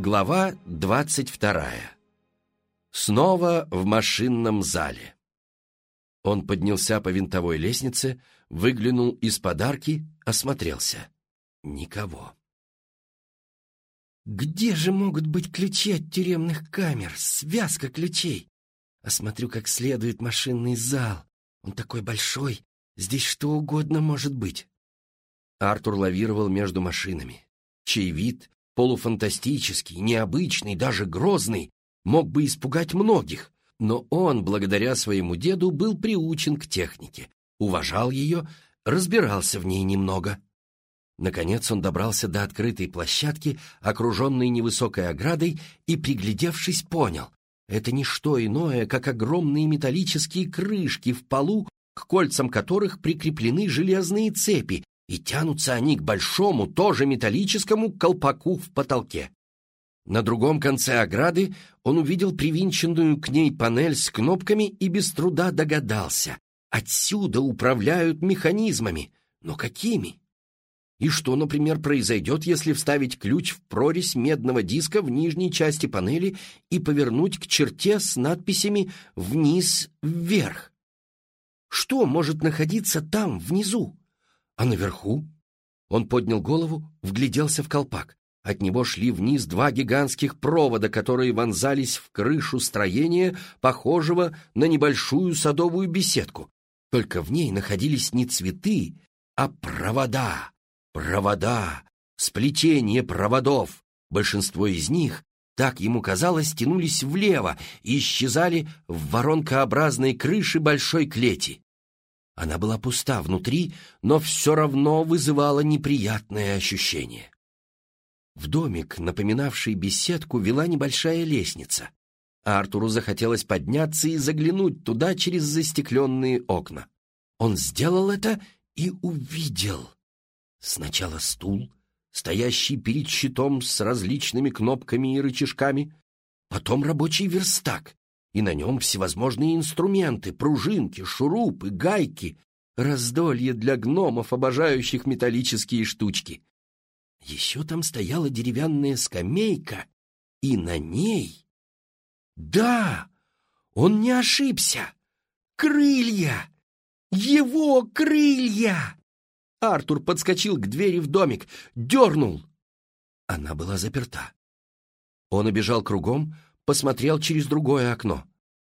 Глава двадцать вторая. Снова в машинном зале. Он поднялся по винтовой лестнице, выглянул из подарки, осмотрелся. Никого. Где же могут быть ключи от тюремных камер? Связка ключей. Осмотрю как следует машинный зал. Он такой большой, здесь что угодно может быть. Артур лавировал между машинами, чей вид, полуфантастический, необычный, даже грозный, мог бы испугать многих, но он, благодаря своему деду, был приучен к технике, уважал ее, разбирался в ней немного. Наконец он добрался до открытой площадки, окруженной невысокой оградой, и, приглядевшись, понял — это не что иное, как огромные металлические крышки в полу, к кольцам которых прикреплены железные цепи, и тянутся они к большому, тоже металлическому колпаку в потолке. На другом конце ограды он увидел привинченную к ней панель с кнопками и без труда догадался. Отсюда управляют механизмами. Но какими? И что, например, произойдет, если вставить ключ в прорезь медного диска в нижней части панели и повернуть к черте с надписями «вниз-вверх»? Что может находиться там, внизу? А наверху? Он поднял голову, вгляделся в колпак. От него шли вниз два гигантских провода, которые вонзались в крышу строения, похожего на небольшую садовую беседку. Только в ней находились не цветы, а провода. Провода, сплетение проводов. Большинство из них, так ему казалось, тянулись влево и исчезали в воронкообразной крыше большой клети. Она была пуста внутри, но все равно вызывала неприятное ощущение. В домик, напоминавший беседку, вела небольшая лестница. А Артуру захотелось подняться и заглянуть туда через застекленные окна. Он сделал это и увидел. Сначала стул, стоящий перед щитом с различными кнопками и рычажками, потом рабочий верстак, и на нем всевозможные инструменты, пружинки, шурупы, гайки, раздолье для гномов, обожающих металлические штучки. Еще там стояла деревянная скамейка, и на ней... Да, он не ошибся! Крылья! Его крылья! Артур подскочил к двери в домик, дернул. Она была заперта. Он обежал кругом, посмотрел через другое окно.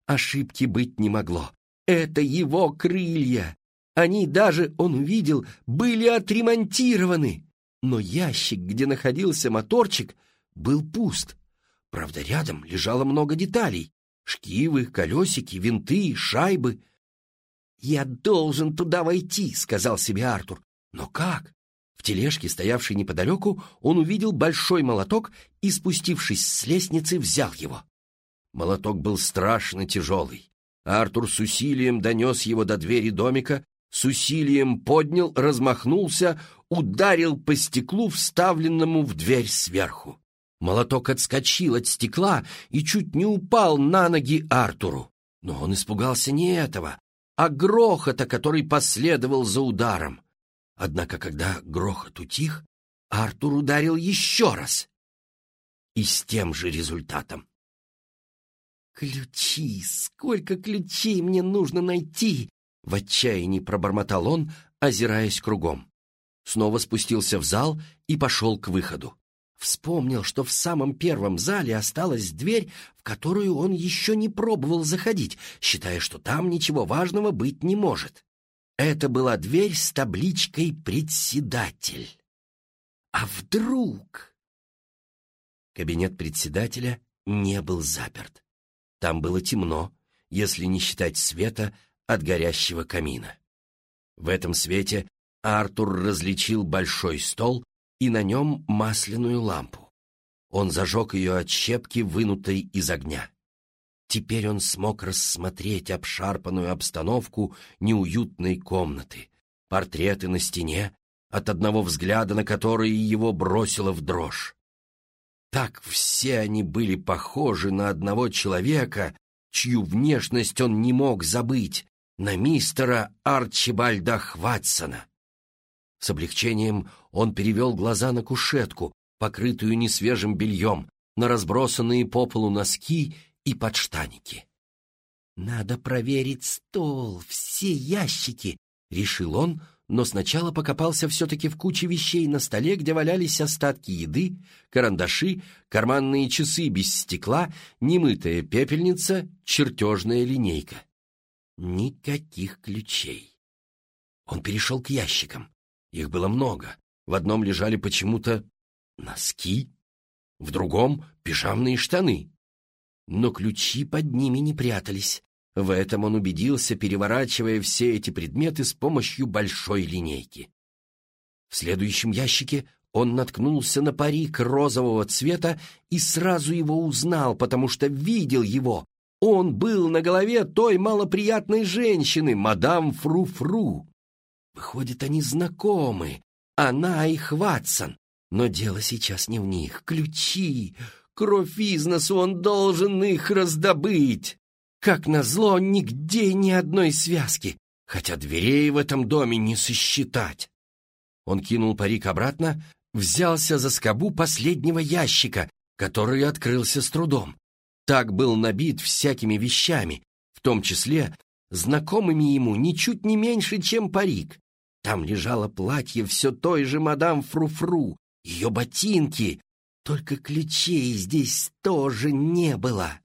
Ошибки быть не могло. Это его крылья. Они даже, он увидел, были отремонтированы. Но ящик, где находился моторчик, был пуст. Правда, рядом лежало много деталей. Шкивы, колесики, винты, шайбы. «Я должен туда войти», — сказал себе Артур. «Но как?» В тележке, стоявшей неподалеку, он увидел большой молоток и, спустившись с лестницы, взял его. Молоток был страшно тяжелый. Артур с усилием донес его до двери домика, с усилием поднял, размахнулся, ударил по стеклу, вставленному в дверь сверху. Молоток отскочил от стекла и чуть не упал на ноги Артуру. Но он испугался не этого, а грохота, который последовал за ударом. Однако, когда грохот утих, Артур ударил еще раз. И с тем же результатом. «Ключи! Сколько ключей мне нужно найти!» В отчаянии пробормотал он, озираясь кругом. Снова спустился в зал и пошел к выходу. Вспомнил, что в самом первом зале осталась дверь, в которую он еще не пробовал заходить, считая, что там ничего важного быть не может. Это была дверь с табличкой «Председатель». А вдруг... Кабинет председателя не был заперт. Там было темно, если не считать света от горящего камина. В этом свете Артур различил большой стол и на нем масляную лампу. Он зажег ее от щепки, вынутой из огня. Теперь он смог рассмотреть обшарпанную обстановку неуютной комнаты, портреты на стене, от одного взгляда на которые его бросило в дрожь. Так все они были похожи на одного человека, чью внешность он не мог забыть, на мистера Арчибальда Хватсона. С облегчением он перевел глаза на кушетку, покрытую несвежим бельем, на разбросанные по полу носки и подштаники. «Надо проверить стол, все ящики», — решил он, но сначала покопался все-таки в куче вещей на столе, где валялись остатки еды, карандаши, карманные часы без стекла, немытая пепельница, чертежная линейка. Никаких ключей. Он перешел к ящикам. Их было много. В одном лежали почему-то носки, в другом — пижамные штаны. Но ключи под ними не прятались. В этом он убедился, переворачивая все эти предметы с помощью большой линейки. В следующем ящике он наткнулся на парик розового цвета и сразу его узнал, потому что видел его. Он был на голове той малоприятной женщины, мадам Фру-Фру. Выходит, они знакомы, она и Хватсон. Но дело сейчас не в них. Ключи, кровь из носу, он должен их раздобыть. Как назло, нигде ни одной связки, хотя дверей в этом доме не сосчитать. Он кинул парик обратно, взялся за скобу последнего ящика, который открылся с трудом. Так был набит всякими вещами, в том числе знакомыми ему ничуть не меньше, чем парик. Там лежало платье все той же мадам Фруфру, -фру, ее ботинки, только ключей здесь тоже не было.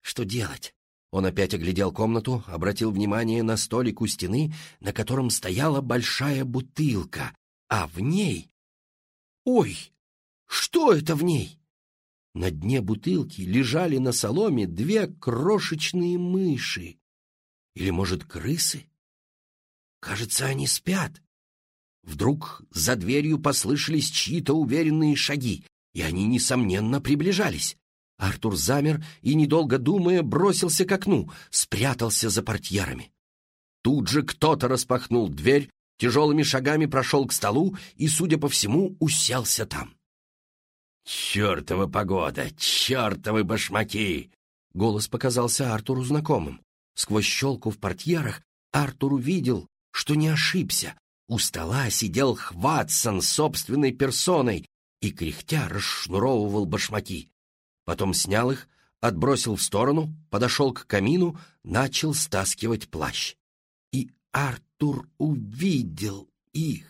Что делать? Он опять оглядел комнату, обратил внимание на столик у стены, на котором стояла большая бутылка, а в ней... Ой, что это в ней? На дне бутылки лежали на соломе две крошечные мыши. Или, может, крысы? Кажется, они спят. Вдруг за дверью послышались чьи-то уверенные шаги, и они, несомненно, приближались. Артур замер и, недолго думая, бросился к окну, спрятался за портьерами. Тут же кто-то распахнул дверь, тяжелыми шагами прошел к столу и, судя по всему, уселся там. «Чертова погода! Чертовы башмаки!» Голос показался Артуру знакомым. Сквозь щелку в портьерах Артур увидел, что не ошибся. У стола сидел Хватсон собственной персоной и, кряхтя, расшнуровывал башмаки. Потом снял их, отбросил в сторону, подошел к камину, начал стаскивать плащ. И Артур увидел их.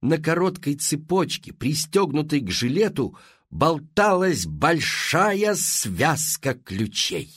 На короткой цепочке, пристегнутой к жилету, болталась большая связка ключей.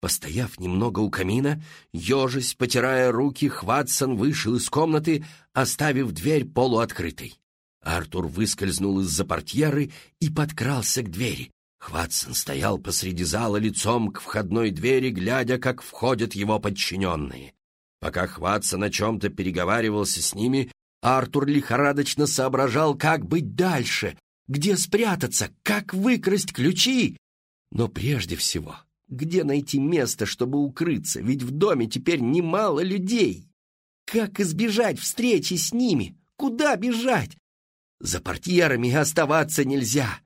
Постояв немного у камина, ежась, потирая руки, Хватсон вышел из комнаты, оставив дверь полуоткрытой. Артур выскользнул из-за портьеры и подкрался к двери. Хватсон стоял посреди зала лицом к входной двери, глядя, как входят его подчиненные. Пока Хватсон о чем-то переговаривался с ними, Артур лихорадочно соображал, как быть дальше, где спрятаться, как выкрасть ключи. Но прежде всего, где найти место, чтобы укрыться, ведь в доме теперь немало людей. Как избежать встречи с ними? Куда бежать? За портьерами оставаться нельзя.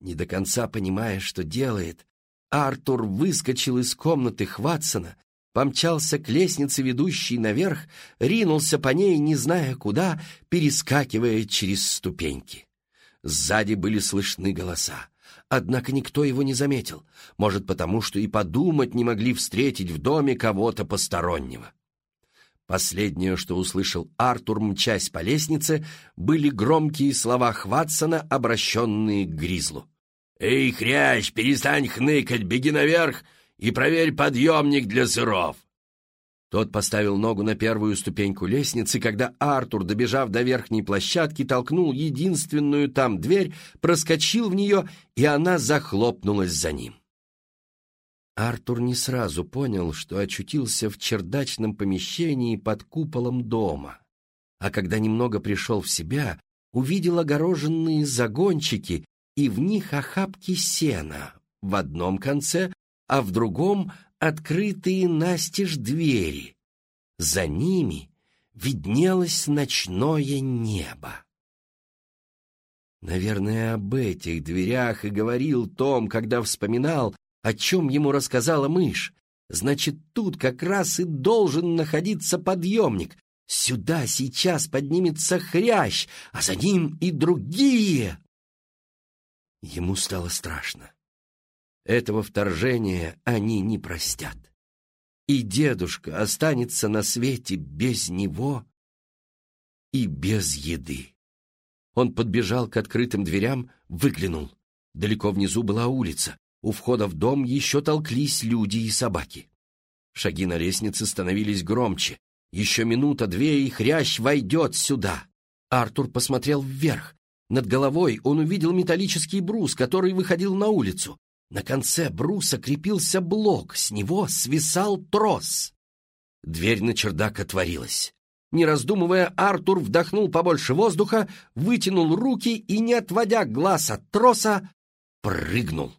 Не до конца понимая, что делает, Артур выскочил из комнаты Хватсона, помчался к лестнице, ведущей наверх, ринулся по ней, не зная куда, перескакивая через ступеньки. Сзади были слышны голоса. Однако никто его не заметил, может, потому что и подумать не могли встретить в доме кого-то постороннего. Последнее, что услышал Артур, мчась по лестнице, были громкие слова Хватсона, обращенные к Гризлу. «Эй, хрящ, перестань хныкать, беги наверх и проверь подъемник для сыров!» Тот поставил ногу на первую ступеньку лестницы, когда Артур, добежав до верхней площадки, толкнул единственную там дверь, проскочил в нее, и она захлопнулась за ним. Артур не сразу понял, что очутился в чердачном помещении под куполом дома, а когда немного пришел в себя, увидел огороженные загончики и в них охапки сена в одном конце, а в другом открытые настежь двери. За ними виднелось ночное небо. Наверное, об этих дверях и говорил Том, когда вспоминал, о чем ему рассказала мышь. Значит, тут как раз и должен находиться подъемник. Сюда сейчас поднимется хрящ, а за ним и другие. Ему стало страшно. Этого вторжения они не простят. И дедушка останется на свете без него и без еды. Он подбежал к открытым дверям, выглянул. Далеко внизу была улица. У входа в дом еще толклись люди и собаки. Шаги на лестнице становились громче. Еще минута-две, и хрящ войдет сюда. Артур посмотрел вверх. Над головой он увидел металлический брус, который выходил на улицу. На конце бруса крепился блок, с него свисал трос. Дверь на чердак отворилась. Не раздумывая, Артур вдохнул побольше воздуха, вытянул руки и, не отводя глаз от троса, прыгнул.